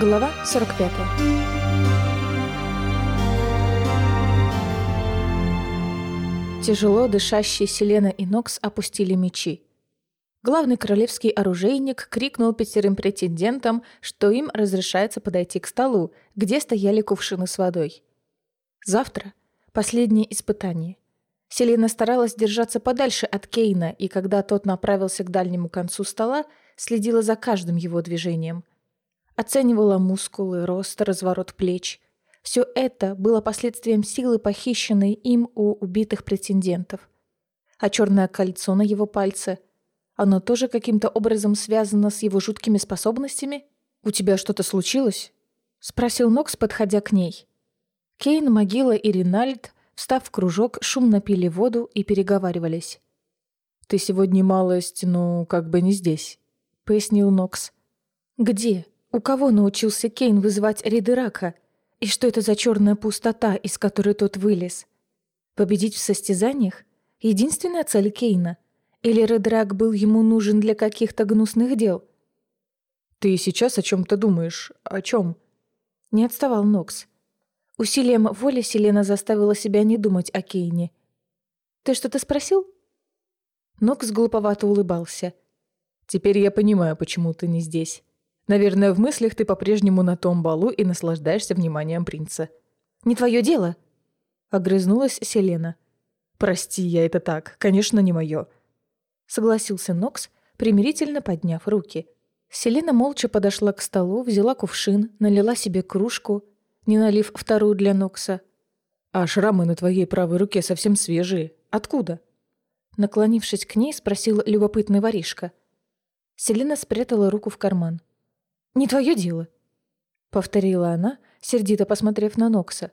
Глава 45 Тяжело дышащие Селена и Нокс опустили мечи. Главный королевский оружейник крикнул пятерым претендентам, что им разрешается подойти к столу, где стояли кувшины с водой. Завтра — последнее испытание. Селена старалась держаться подальше от Кейна, и когда тот направился к дальнему концу стола, следила за каждым его движением. Оценивала мускулы, рост, разворот плеч. Все это было последствием силы, похищенной им у убитых претендентов. А черное кольцо на его пальце — оно тоже каким-то образом связано с его жуткими способностями? У тебя что-то случилось? Спросил Нокс, подходя к ней. Кейн, Могила и Ринальд, встав в кружок, шумно пили воду и переговаривались. «Ты сегодня малость, ну, как бы не здесь», — пояснил Нокс. «Где? У кого научился Кейн вызывать Ридерака? И что это за черная пустота, из которой тот вылез? Победить в состязаниях? Единственная цель Кейна — или Редрак был ему нужен для каких-то гнусных дел? «Ты сейчас о чем-то думаешь? О чем?» Не отставал Нокс. Усилием воли Селена заставила себя не думать о Кейне. «Ты что-то спросил?» Нокс глуповато улыбался. «Теперь я понимаю, почему ты не здесь. Наверное, в мыслях ты по-прежнему на том балу и наслаждаешься вниманием принца». «Не твое дело!» — огрызнулась Селена. «Прости, я это так. Конечно, не мое согласился Нокс, примирительно подняв руки. Селена молча подошла к столу, взяла кувшин, налила себе кружку, не налив вторую для Нокса. «А шрамы на твоей правой руке совсем свежие. Откуда?» Наклонившись к ней, спросил любопытный воришка. Селена спрятала руку в карман. «Не твое дело», — повторила она, сердито посмотрев на Нокса.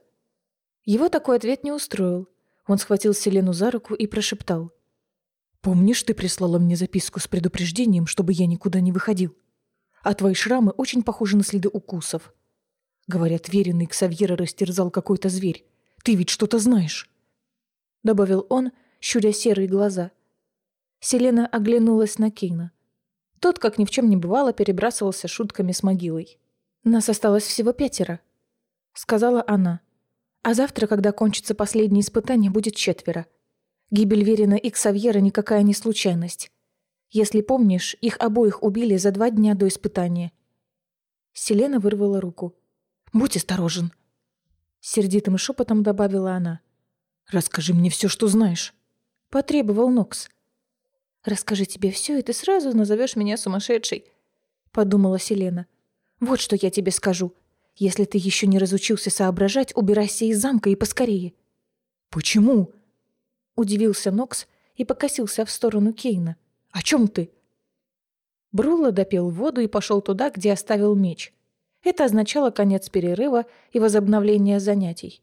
Его такой ответ не устроил. Он схватил Селену за руку и прошептал. Помнишь, ты прислала мне записку с предупреждением, чтобы я никуда не выходил? А твои шрамы очень похожи на следы укусов. Говорят, веренный Ксавьера растерзал какой-то зверь. Ты ведь что-то знаешь?» Добавил он, щуря серые глаза. Селена оглянулась на Кейна. Тот, как ни в чем не бывало, перебрасывался шутками с могилой. «Нас осталось всего пятеро», — сказала она. «А завтра, когда кончится последнее испытание, будет четверо. Гибель Верина и Ксавьера никакая не случайность. Если помнишь, их обоих убили за два дня до испытания. Селена вырвала руку. «Будь осторожен!» Сердитым шепотом добавила она. «Расскажи мне все, что знаешь», — потребовал Нокс. «Расскажи тебе все, и ты сразу назовешь меня сумасшедшей», — подумала Селена. «Вот что я тебе скажу. Если ты еще не разучился соображать, убирайся из замка и поскорее». «Почему?» Удивился Нокс и покосился в сторону Кейна. «О чем ты?» Брулла допил воду и пошел туда, где оставил меч. Это означало конец перерыва и возобновление занятий.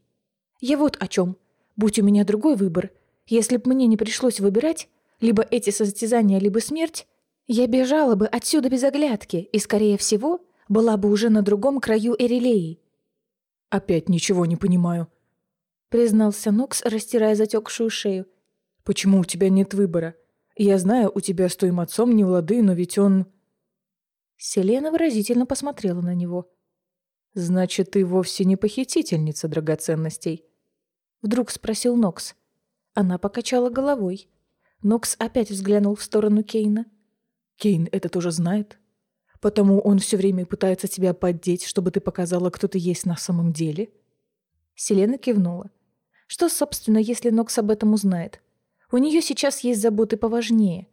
«Я вот о чем. Будь у меня другой выбор. Если б мне не пришлось выбирать, либо эти состязания, либо смерть, я бежала бы отсюда без оглядки и, скорее всего, была бы уже на другом краю Эрилеи». «Опять ничего не понимаю», признался Нокс, растирая затекшую шею. «Почему у тебя нет выбора? Я знаю, у тебя с твоим отцом не лады, но ведь он...» Селена выразительно посмотрела на него. «Значит, ты вовсе не похитительница драгоценностей?» Вдруг спросил Нокс. Она покачала головой. Нокс опять взглянул в сторону Кейна. «Кейн это тоже знает? Потому он все время пытается тебя поддеть, чтобы ты показала, кто ты есть на самом деле?» Селена кивнула. Что, собственно, если Нокс об этом узнает? У нее сейчас есть заботы поважнее.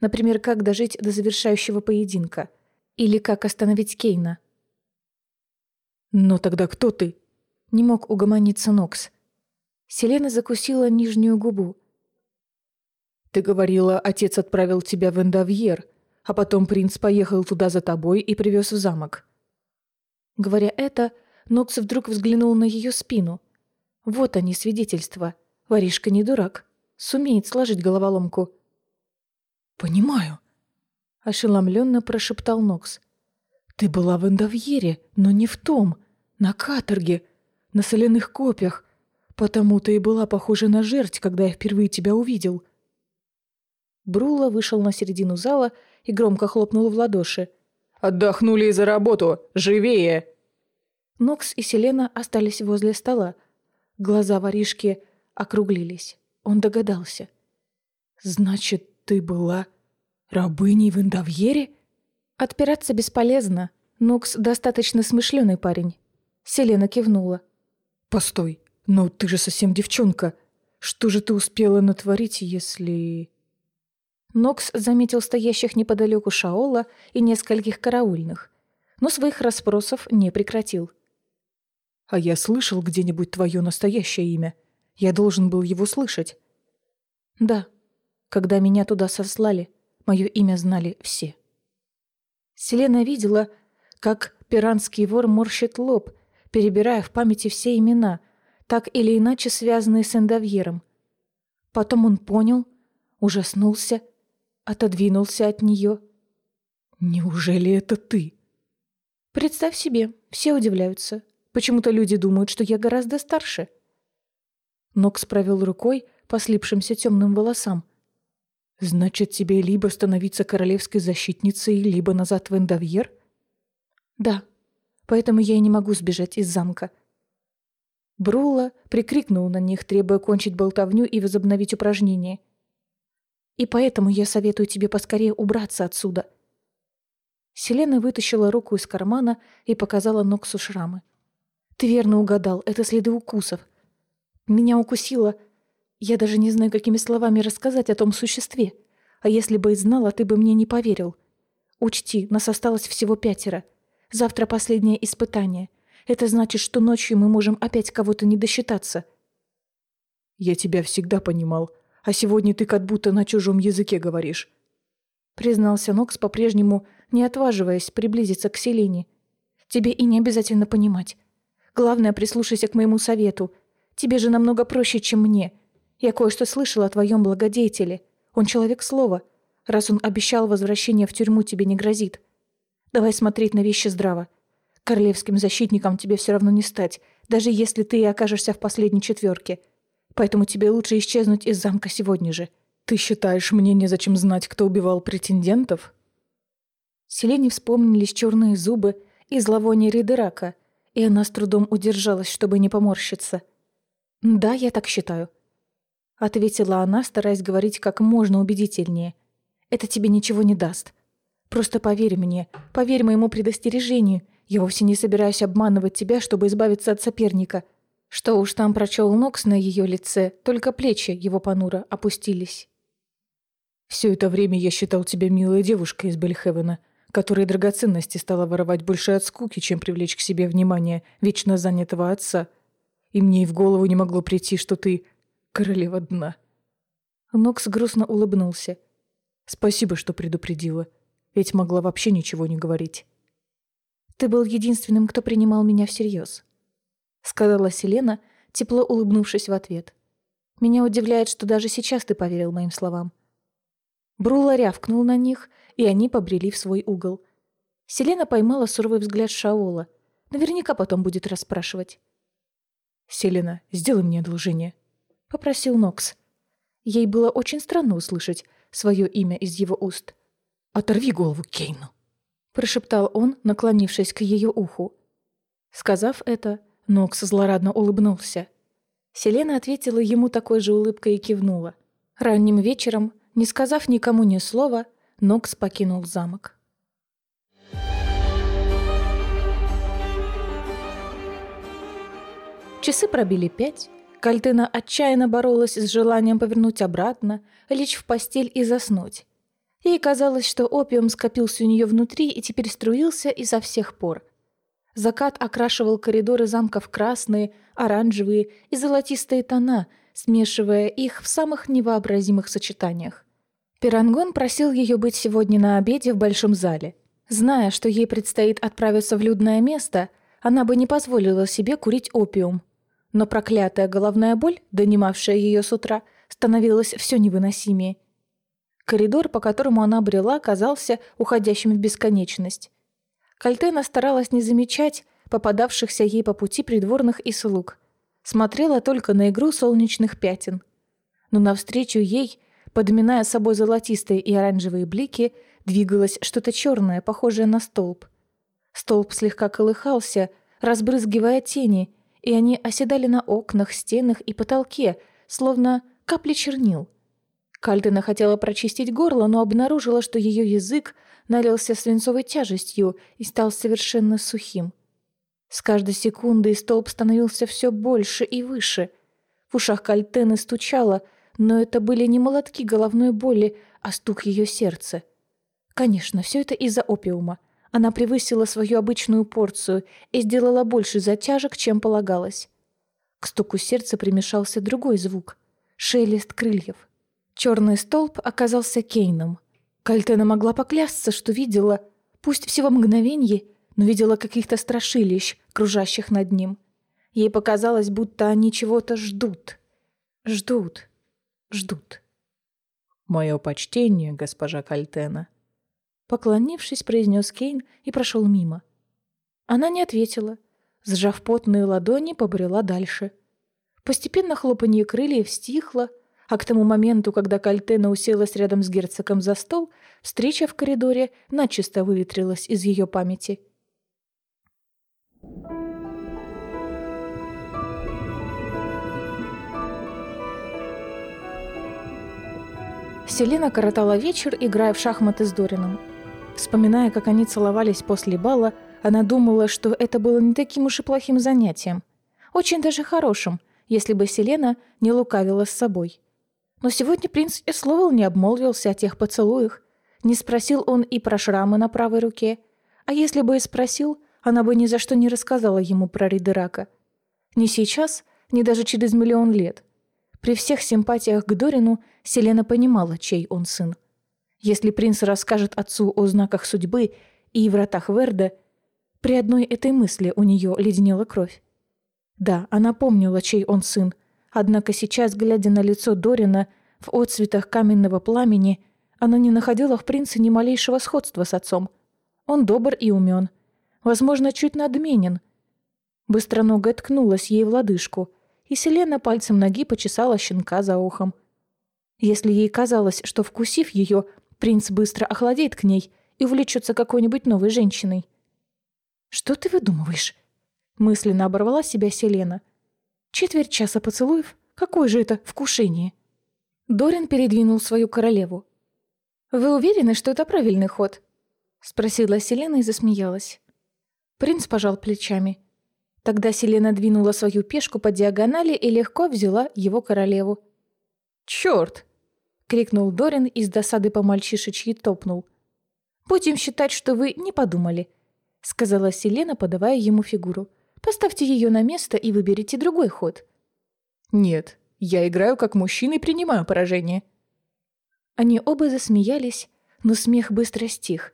Например, как дожить до завершающего поединка. Или как остановить Кейна. «Но тогда кто ты?» Не мог угомониться Нокс. Селена закусила нижнюю губу. «Ты говорила, отец отправил тебя в Эндовьер, а потом принц поехал туда за тобой и привез в замок». Говоря это, Нокс вдруг взглянул на ее спину. Вот они, свидетельства. Воришка не дурак. Сумеет сложить головоломку. «Понимаю», — ошеломленно прошептал Нокс. «Ты была в Эндовьере, но не в том. На каторге, на соляных копьях. Потому-то и была похожа на жерть, когда я впервые тебя увидел». Брула вышел на середину зала и громко хлопнул в ладоши. Отдохнули и за работу! Живее!» Нокс и Селена остались возле стола. Глаза воришки округлились. Он догадался. «Значит, ты была рабыней в Индавьере?» Отпираться бесполезно. Нокс достаточно смышленый парень. Селена кивнула. «Постой, но ты же совсем девчонка. Что же ты успела натворить, если...» Нокс заметил стоящих неподалеку Шаола и нескольких караульных, но своих расспросов не прекратил. «А я слышал где-нибудь твое настоящее имя. Я должен был его слышать». «Да. Когда меня туда сослали, мое имя знали все». Селена видела, как пиранский вор морщит лоб, перебирая в памяти все имена, так или иначе связанные с Эндовьером. Потом он понял, ужаснулся, отодвинулся от нее. «Неужели это ты?» «Представь себе, все удивляются. Почему-то люди думают, что я гораздо старше». Нокс провел рукой по слипшимся темным волосам. «Значит, тебе либо становиться королевской защитницей, либо назад в Эндовьер?» «Да, поэтому я и не могу сбежать из замка». Брула прикрикнул на них, требуя кончить болтовню и возобновить упражнение. «И поэтому я советую тебе поскорее убраться отсюда». Селена вытащила руку из кармана и показала Ноксу шрамы. «Ты верно угадал, это следы укусов. Меня укусило я даже не знаю, какими словами рассказать о том существе. А если бы и знала, ты бы мне не поверил. Учти, нас осталось всего пятеро. Завтра последнее испытание. Это значит, что ночью мы можем опять кого-то не досчитаться. Я тебя всегда понимал, а сегодня ты как будто на чужом языке говоришь. Признался Нокс, по-прежнему не отваживаясь приблизиться к Селине. Тебе и не обязательно понимать. Главное, прислушайся к моему совету. Тебе же намного проще, чем мне. Я кое-что слышала о твоем благодетеле. Он человек слова. Раз он обещал возвращение в тюрьму, тебе не грозит. Давай смотреть на вещи здраво. Королевским защитником тебе все равно не стать, даже если ты и окажешься в последней четверке. Поэтому тебе лучше исчезнуть из замка сегодня же. Ты считаешь, мне незачем знать, кто убивал претендентов? Селене вспомнились черные зубы и зловоние Ридерака, и она с трудом удержалась, чтобы не поморщиться. «Да, я так считаю», ответила она, стараясь говорить как можно убедительнее. «Это тебе ничего не даст. Просто поверь мне, поверь моему предостережению. Я вовсе не собираюсь обманывать тебя, чтобы избавиться от соперника». Что уж там прочел Нокс на ее лице, только плечи его понуро опустились. «Все это время я считал тебя милой девушкой из Бельхевена, которой драгоценности стала воровать больше от скуки, чем привлечь к себе внимание вечно занятого отца. И мне и в голову не могло прийти, что ты королева дна». Нокс грустно улыбнулся. «Спасибо, что предупредила. Ведь могла вообще ничего не говорить». «Ты был единственным, кто принимал меня всерьез», — сказала Селена, тепло улыбнувшись в ответ. «Меня удивляет, что даже сейчас ты поверил моим словам». Брула рявкнул на них, и они побрели в свой угол. Селена поймала суровый взгляд Шаола. Наверняка потом будет расспрашивать. «Селена, сделай мне одолжение», — попросил Нокс. Ей было очень странно услышать свое имя из его уст. «Оторви голову Кейну!» — прошептал он, наклонившись к ее уху. Сказав это, Нокс злорадно улыбнулся. Селена ответила ему такой же улыбкой и кивнула. Ранним вечером, не сказав никому ни слова, Нокс покинул замок. Часы пробили пять, Кальтына отчаянно боролась с желанием повернуть обратно, лечь в постель и заснуть. Ей казалось, что опиум скопился у нее внутри и теперь струился изо всех пор. Закат окрашивал коридоры замка в красные, оранжевые и золотистые тона, смешивая их в самых невообразимых сочетаниях. Пирангон просил ее быть сегодня на обеде в большом зале. Зная, что ей предстоит отправиться в людное место, она бы не позволила себе курить опиум, но проклятая головная боль, донимавшая ее с утра, становилась все невыносимее. Коридор, по которому она брела, казался уходящим в бесконечность. Кальтена старалась не замечать попадавшихся ей по пути придворных и слуг. Смотрела только на игру солнечных пятен. Но навстречу ей, подминая собой золотистые и оранжевые блики, Двигалось что-то черное, похожее на столб. Столб слегка колыхался, разбрызгивая тени, и они оседали на окнах, стенах и потолке, словно капли чернил. Кальтена хотела прочистить горло, но обнаружила, что ее язык налился свинцовой тяжестью и стал совершенно сухим. С каждой секундой столб становился все больше и выше. В ушах Кальтены стучало, но это были не молотки головной боли, а стук ее сердца. Конечно, все это из-за опиума. Она превысила свою обычную порцию и сделала больше затяжек, чем полагалось. К стуку сердца примешался другой звук — шелест крыльев. Черный столб оказался Кейном. Кальтена могла поклясться, что видела, пусть всего мгновенье, но видела каких-то страшилищ, кружащих над ним. Ей показалось, будто они чего-то ждут. Ждут. Ждут. «Мое почтение, госпожа Кальтена», Поклонившись, произнес Кейн и прошел мимо. Она не ответила. Сжав потные ладони, побрела дальше. Постепенно хлопанье крыльев стихло, а к тому моменту, когда Кальтена уселась рядом с герцогом за стол, встреча в коридоре начисто выветрилась из ее памяти. Селена коротала вечер, играя в шахматы с Дорином. Вспоминая, как они целовались после бала, она думала, что это было не таким уж и плохим занятием. Очень даже хорошим, если бы Селена не лукавила с собой. Но сегодня принц и словом не обмолвился о тех поцелуях. Не спросил он и про шрамы на правой руке. А если бы и спросил, она бы ни за что не рассказала ему про Ридерака. Ни сейчас, ни даже через миллион лет. При всех симпатиях к Дорину Селена понимала, чей он сын. Если принц расскажет отцу о знаках судьбы и вратах Верда, при одной этой мысли у нее леденела кровь. Да, она помнила, чей он сын, однако сейчас, глядя на лицо Дорина в отцветах каменного пламени, она не находила в принце ни малейшего сходства с отцом. Он добр и умен. Возможно, чуть надменен. Быстроногая ткнулась ей в лодыжку, и Селена пальцем ноги почесала щенка за ухом. Если ей казалось, что, вкусив ее, принц быстро охладеет к ней и увлечется какой-нибудь новой женщиной. «Что ты выдумываешь?» Мысленно оборвала себя Селена. «Четверть часа поцелуев? Какое же это вкушение?» Дорин передвинул свою королеву. «Вы уверены, что это правильный ход?» Спросила Селена и засмеялась. Принц пожал плечами. Тогда Селена двинула свою пешку по диагонали и легко взяла его королеву. «Чёрт!» крикнул Дорин и с досады по мальчишечьи топнул. «Будем считать, что вы не подумали», — сказала Селена, подавая ему фигуру. «Поставьте ее на место и выберите другой ход». «Нет, я играю как мужчина и принимаю поражение». Они оба засмеялись, но смех быстро стих.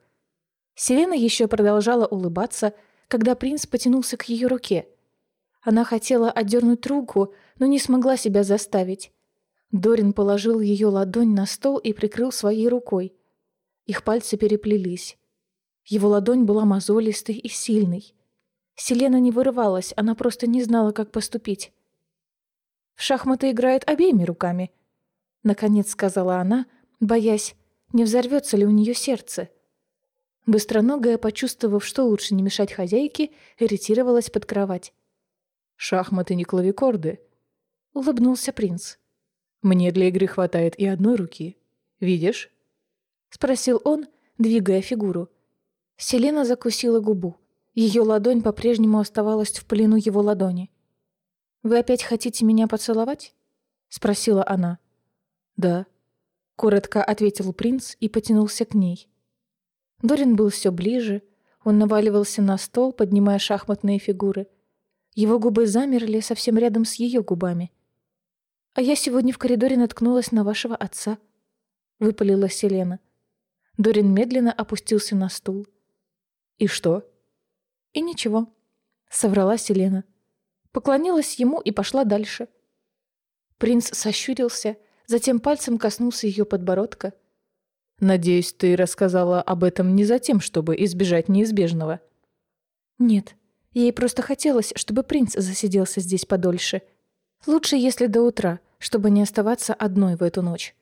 Селена еще продолжала улыбаться, когда принц потянулся к ее руке. Она хотела отдернуть руку, но не смогла себя заставить. Дорин положил ее ладонь на стол и прикрыл своей рукой. Их пальцы переплелись. Его ладонь была мозолистой и сильной. Селена не вырывалась, она просто не знала, как поступить. «В шахматы играет обеими руками», — наконец сказала она, боясь, не взорвется ли у нее сердце. Быстроногая, почувствовав, что лучше не мешать хозяйке, ретировалась под кровать. «Шахматы не клавикорды», — улыбнулся принц. Мне для игры хватает и одной руки. Видишь?» Спросил он, двигая фигуру. Селена закусила губу. Ее ладонь по-прежнему оставалась в плену его ладони. «Вы опять хотите меня поцеловать?» Спросила она. «Да», — коротко ответил принц и потянулся к ней. Дорин был все ближе. Он наваливался на стол, поднимая шахматные фигуры. Его губы замерли совсем рядом с ее губами. «А я сегодня в коридоре наткнулась на вашего отца», — выпалила Селена. Дорин медленно опустился на стул. «И что?» «И ничего», — соврала Селена. Поклонилась ему и пошла дальше. Принц сощурился, затем пальцем коснулся ее подбородка. «Надеюсь, ты рассказала об этом не за тем, чтобы избежать неизбежного?» «Нет, ей просто хотелось, чтобы принц засиделся здесь подольше. Лучше, если до утра, чтобы не оставаться одной в эту ночь.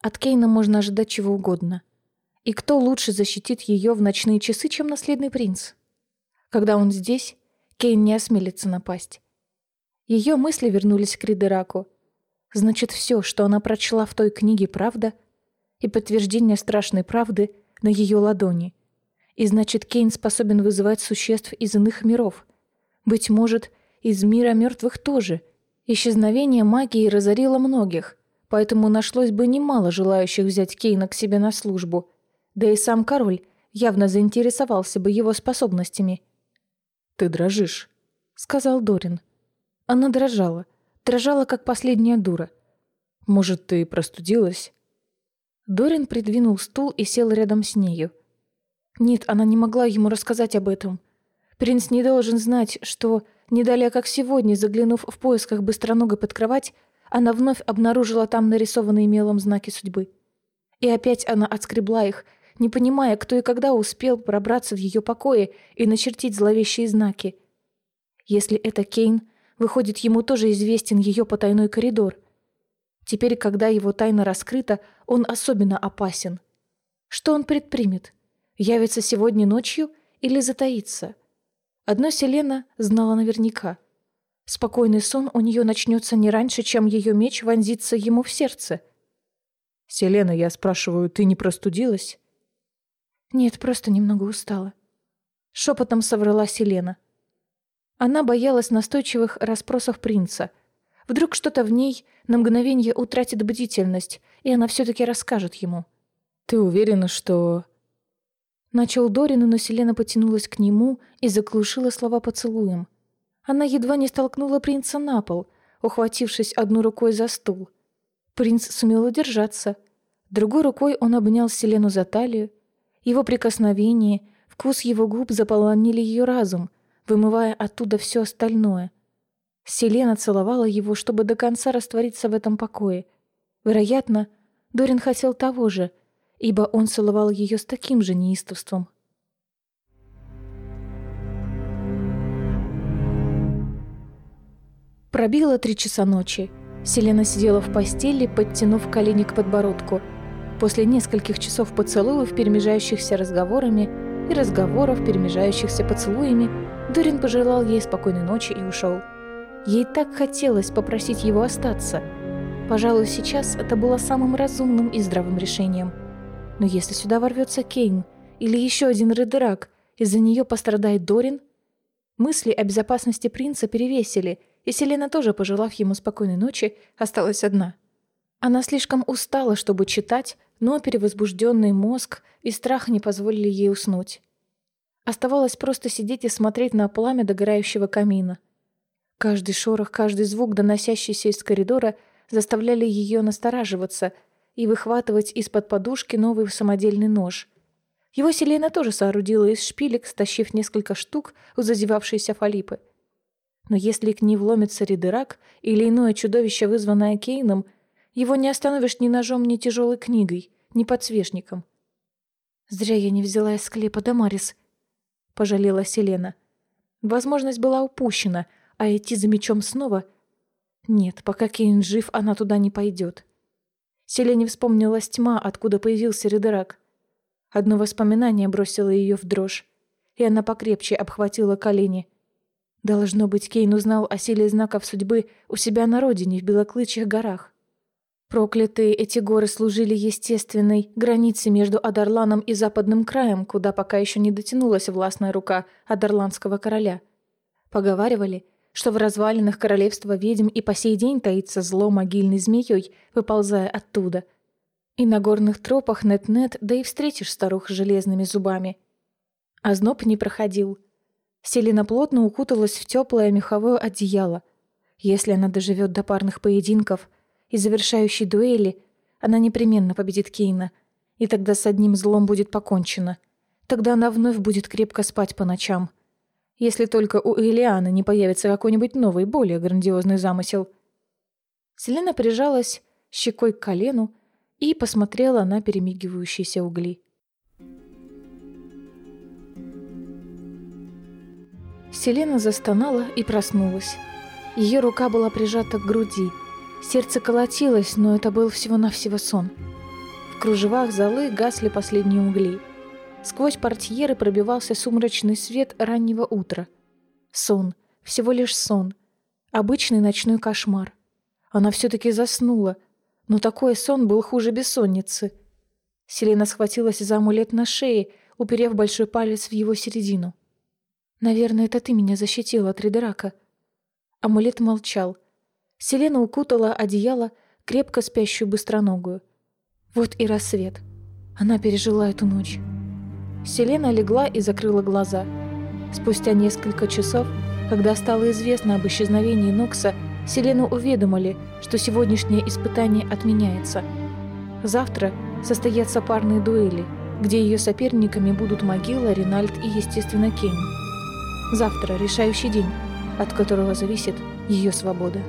От Кейна можно ожидать чего угодно. И кто лучше защитит ее в ночные часы, чем наследный принц? Когда он здесь, Кейн не осмелится напасть. Ее мысли вернулись к Ридераку. Значит, все, что она прочла в той книге, правда? И подтверждение страшной правды на ее ладони. И значит, Кейн способен вызывать существ из иных миров. Быть может, из мира мертвых тоже. Исчезновение магии разорило многих, поэтому нашлось бы немало желающих взять Кейна к себе на службу. Да и сам король явно заинтересовался бы его способностями. «Ты дрожишь», — сказал Дорин. Она дрожала. Дрожала, как последняя дура. «Может, ты простудилась?» Дорин придвинул стул и сел рядом с нею. Нет, она не могла ему рассказать об этом. Принц не должен знать, что, не далее как сегодня, заглянув в поисках быстроногой под кровать, она вновь обнаружила там нарисованные мелом знаки судьбы. И опять она отскребла их, не понимая, кто и когда успел пробраться в ее покое и начертить зловещие знаки. Если это Кейн, Выходит, ему тоже известен ее потайной коридор. Теперь, когда его тайна раскрыта, он особенно опасен. Что он предпримет? Явится сегодня ночью или затаится? Одно Селена знала наверняка. Спокойный сон у нее начнется не раньше, чем ее меч вонзится ему в сердце. «Селена, я спрашиваю, ты не простудилась?» «Нет, просто немного устала». Шепотом соврала Селена. Она боялась настойчивых расспросов принца. Вдруг что-то в ней на мгновение утратит бдительность, и она все-таки расскажет ему. «Ты уверена, что...» Начал Дорин, но Селена потянулась к нему и заглушила слова поцелуем. Она едва не столкнула принца на пол, ухватившись одной рукой за стул. Принц сумел удержаться. Другой рукой он обнял Селену за талию. Его прикосновение, вкус его губ заполонили ее разум, вымывая оттуда все остальное. Селена целовала его, чтобы до конца раствориться в этом покое. Вероятно, Дорин хотел того же, ибо он целовал ее с таким же неистовством. Пробило три часа ночи. Селена сидела в постели, подтянув колени к подбородку. После нескольких часов поцелуев, перемежающихся разговорами, и разговоров, перемежающихся поцелуями, Дорин пожелал ей спокойной ночи и ушел. Ей так хотелось попросить его остаться. Пожалуй, сейчас это было самым разумным и здравым решением. Но если сюда ворвется Кейн или еще один Редерак, из-за нее пострадает Дорин? Мысли о безопасности принца перевесили, и Селена тоже, пожелав ему спокойной ночи, осталась одна. Она слишком устала, чтобы читать, но перевозбужденный мозг и страх не позволили ей уснуть. Оставалось просто сидеть и смотреть на пламя догорающего камина. Каждый шорох, каждый звук, доносящийся из коридора, заставляли ее настораживаться и выхватывать из-под подушки новый самодельный нож. Его Селена тоже соорудила из шпилек, стащив несколько штук у зазевавшейся фалипы. Но если к ней вломится Ридерак или иное чудовище, вызванное Кейном, его не остановишь ни ножом, ни тяжелой книгой, ни подсвечником. «Зря я не взяла из склепа Дамарис», пожалела Селена. Возможность была упущена, а идти за мечом снова... Нет, пока Кейн жив, она туда не пойдет. Селене вспомнилась тьма, откуда появился Ридерак. Одно воспоминание бросило ее в дрожь, и она покрепче обхватила колени. Должно быть, Кейн узнал о силе знаков судьбы у себя на родине, в Белоклычьих горах. Проклятые эти горы служили естественной границей между Адарланом и западным краем, куда пока еще не дотянулась властная рука Адарландского короля. Поговаривали, что в развалинах королевства ведьм и по сей день таится зло могильной змеей, выползая оттуда. И на горных тропах нет-нет, да и встретишь старух с железными зубами. А зноб не проходил. Селина плотно укуталась в теплое меховое одеяло. Если она доживет до парных поединков – и завершающей дуэли она непременно победит Кейна, и тогда с одним злом будет покончено. Тогда она вновь будет крепко спать по ночам. Если только у Элианы не появится какой-нибудь новый, более грандиозный замысел. Селена прижалась щекой к колену и посмотрела на перемигивающиеся угли. Селена застонала и проснулась. Ее рука была прижата к груди – Сердце колотилось, но это был всего-навсего сон. В кружевах золы гасли последние угли. Сквозь портьеры пробивался сумрачный свет раннего утра. Сон, всего лишь сон. Обычный ночной кошмар. Она все-таки заснула, но такой сон был хуже бессонницы. Селена схватилась за амулет на шее, уперев большой палец в его середину. «Наверное, это ты меня защитила от Ридерака». Амулет молчал. Селена укутала одеяло, крепко спящую быстроногую. Вот и рассвет. Она пережила эту ночь. Селена легла и закрыла глаза. Спустя несколько часов, когда стало известно об исчезновении Нокса, Селену уведомили, что сегодняшнее испытание отменяется. Завтра состоятся парные дуэли, где ее соперниками будут Могила, Ринальд и, естественно, Кейн. Завтра решающий день, от которого зависит ее свобода.